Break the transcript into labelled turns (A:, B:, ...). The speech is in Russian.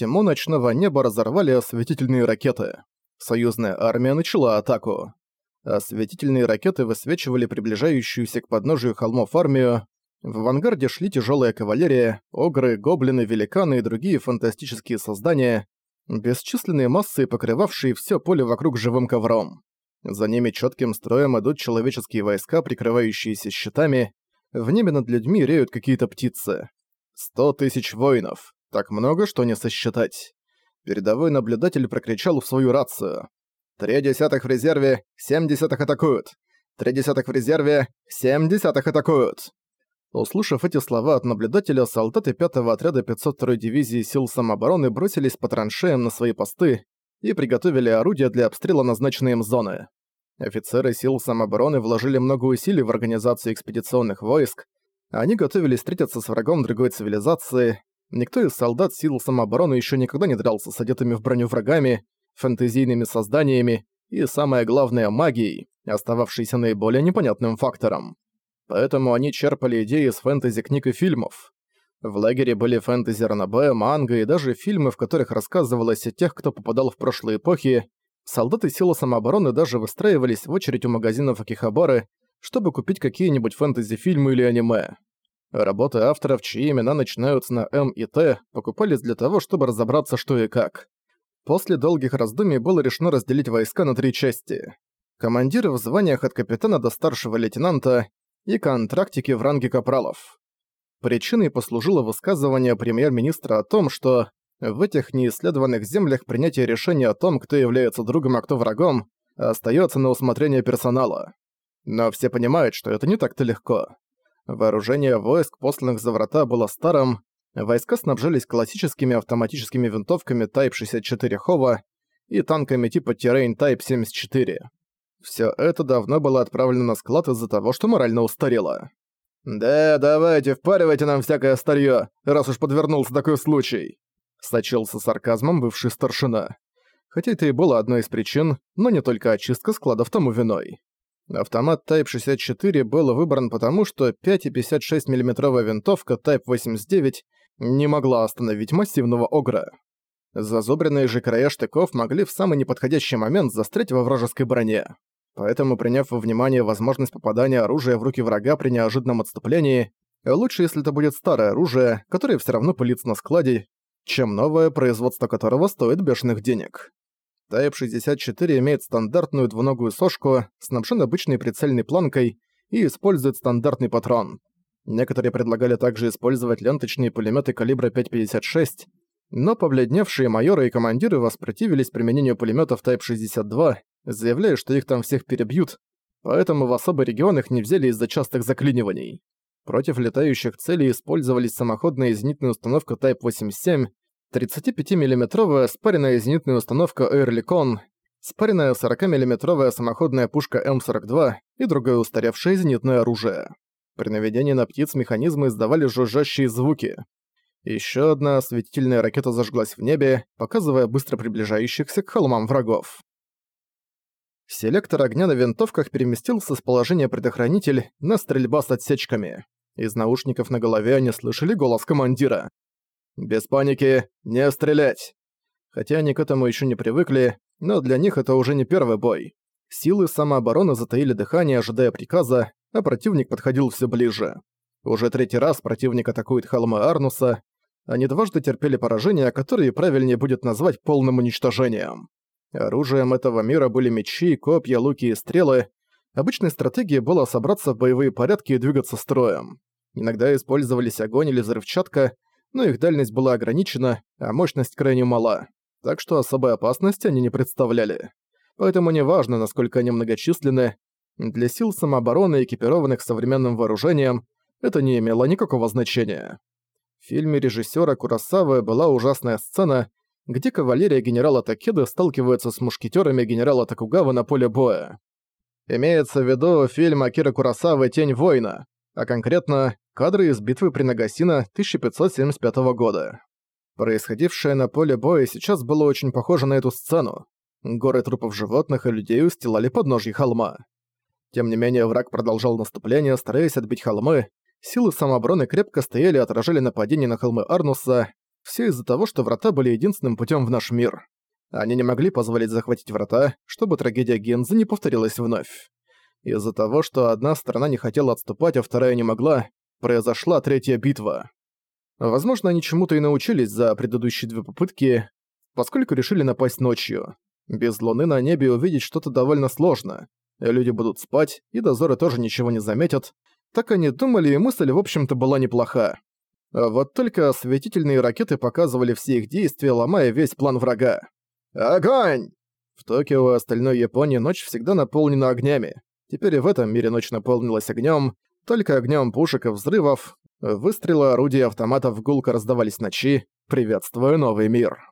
A: Тьму ночного неба разорвали осветительные ракеты. Союзная армия начала атаку. Осветительные ракеты высвечивали приближающуюся к подножию холмов армию. В авангарде шли тяжелая кавалерия, огры, гоблины, великаны и другие фантастические создания, бесчисленные массы, покрывавшие все поле вокруг живым ковром. За ними четким строем идут человеческие войска, прикрывающиеся щитами. В небе над людьми реют какие-то птицы. Сто тысяч воинов. Так много, что не сосчитать. Передовой наблюдатель прокричал в свою рацию. «Три десятых в резерве, семь десятых атакуют! Три десятых в резерве, семь десятых атакуют!» Услышав эти слова от наблюдателя, солдаты 5-го отряда 502-й дивизии сил самообороны бросились по траншеям на свои посты и приготовили орудия для обстрела назначенной им зоны. Офицеры сил самообороны вложили много усилий в организацию экспедиционных войск, они готовились встретиться с врагом другой цивилизации, никто из солдат сил самообороны еще никогда не дрался с одетыми в броню врагами, фэнтезийными созданиями и, самое главное, магией, остававшейся наиболее непонятным фактором поэтому они черпали идеи из фэнтези-книг и фильмов. В лагере были фэнтези ранобэ, манго и даже фильмы, в которых рассказывалось о тех, кто попадал в прошлые эпохи. Солдаты силы самообороны даже выстраивались в очередь у магазинов Акихабары, чтобы купить какие-нибудь фэнтези-фильмы или аниме. Работы авторов, чьи имена начинаются на М и Т, покупались для того, чтобы разобраться, что и как. После долгих раздумий было решено разделить войска на три части. Командиры в званиях от капитана до старшего лейтенанта и контрактики в ранге капралов. Причиной послужило высказывание премьер-министра о том, что в этих неисследованных землях принятие решения о том, кто является другом, а кто врагом, остается на усмотрение персонала. Но все понимают, что это не так-то легко. Вооружение войск, посланных за врата, было старым, войска снабжались классическими автоматическими винтовками Type 64 Хова и танками типа Terrain Type 74. Все это давно было отправлено на склад из-за того, что морально устарело. «Да, давайте, впаривайте нам всякое старье, раз уж подвернулся такой случай!» Сочился сарказмом бывший старшина. Хотя это и было одной из причин, но не только очистка складов тому виной. Автомат Type 64 был выбран потому, что 5,56 мм винтовка Type 89 не могла остановить массивного огра. Зазубренные же края штыков могли в самый неподходящий момент застрять во вражеской броне. Поэтому, приняв во внимание возможность попадания оружия в руки врага при неожиданном отступлении, лучше, если это будет старое оружие, которое все равно пылится на складе, чем новое, производство которого стоит бешеных денег. Type-64 имеет стандартную двуногую сошку, снабжен обычной прицельной планкой и использует стандартный патрон. Некоторые предлагали также использовать ленточные пулеметы калибра 5.56, но побледневшие майоры и командиры воспротивились применению пулеметов Type-62, заявляя, что их там всех перебьют, поэтому в особый регион их не взяли из-за частых заклиниваний. Против летающих целей использовались самоходная зенитная установка Type-87, 35-миллиметровая спаренная зенитная установка «Эрликон», спаренная 40-миллиметровая самоходная пушка М-42 и другое устаревшее зенитное оружие. При наведении на птиц механизмы издавали жужжащие звуки. Еще одна осветительная ракета зажглась в небе, показывая быстро приближающихся к холмам врагов. Селектор огня на винтовках переместился с положения предохранитель на стрельба с отсечками. Из наушников на голове они слышали голос командира. «Без паники, не стрелять!» Хотя они к этому еще не привыкли, но для них это уже не первый бой. Силы самообороны затаили дыхание, ожидая приказа, а противник подходил все ближе. Уже третий раз противник атакует холмы Арнуса, они дважды терпели поражение, которое правильнее будет назвать полным уничтожением. Оружием этого мира были мечи, копья, луки и стрелы. Обычной стратегией было собраться в боевые порядки и двигаться строем. Иногда использовались огонь или взрывчатка, но их дальность была ограничена, а мощность крайне мала. Так что особой опасности они не представляли. Поэтому неважно, насколько они многочисленны, для сил самообороны, экипированных современным вооружением, это не имело никакого значения. В фильме режиссера Курасавы была ужасная сцена, где кавалерия генерала Такеда сталкивается с мушкетерами генерала Такугава на поле боя. Имеется в виду фильм Акира Курасавы «Тень воина», а конкретно кадры из битвы при Нагасино 1575 года. Происходившее на поле боя сейчас было очень похоже на эту сцену. Горы трупов животных и людей устилали подножье холма. Тем не менее, враг продолжал наступление, стараясь отбить холмы. Силы самообороны крепко стояли и отражали нападение на холмы Арнуса, Все из-за того, что врата были единственным путем в наш мир. Они не могли позволить захватить врата, чтобы трагедия Гензы не повторилась вновь. Из-за того, что одна сторона не хотела отступать, а вторая не могла, произошла третья битва. Возможно, они чему-то и научились за предыдущие две попытки, поскольку решили напасть ночью. Без луны на небе увидеть что-то довольно сложно. Люди будут спать, и дозоры тоже ничего не заметят. Так они думали, и мысль, в общем-то, была неплоха. Вот только осветительные ракеты показывали все их действия, ломая весь план врага. Огонь! В Токио и остальной Японии ночь всегда наполнена огнями. Теперь и в этом мире ночь наполнилась огнем, только огнем пушек и взрывов. Выстрелы орудий автоматов гулко раздавались ночи, приветствуя новый мир.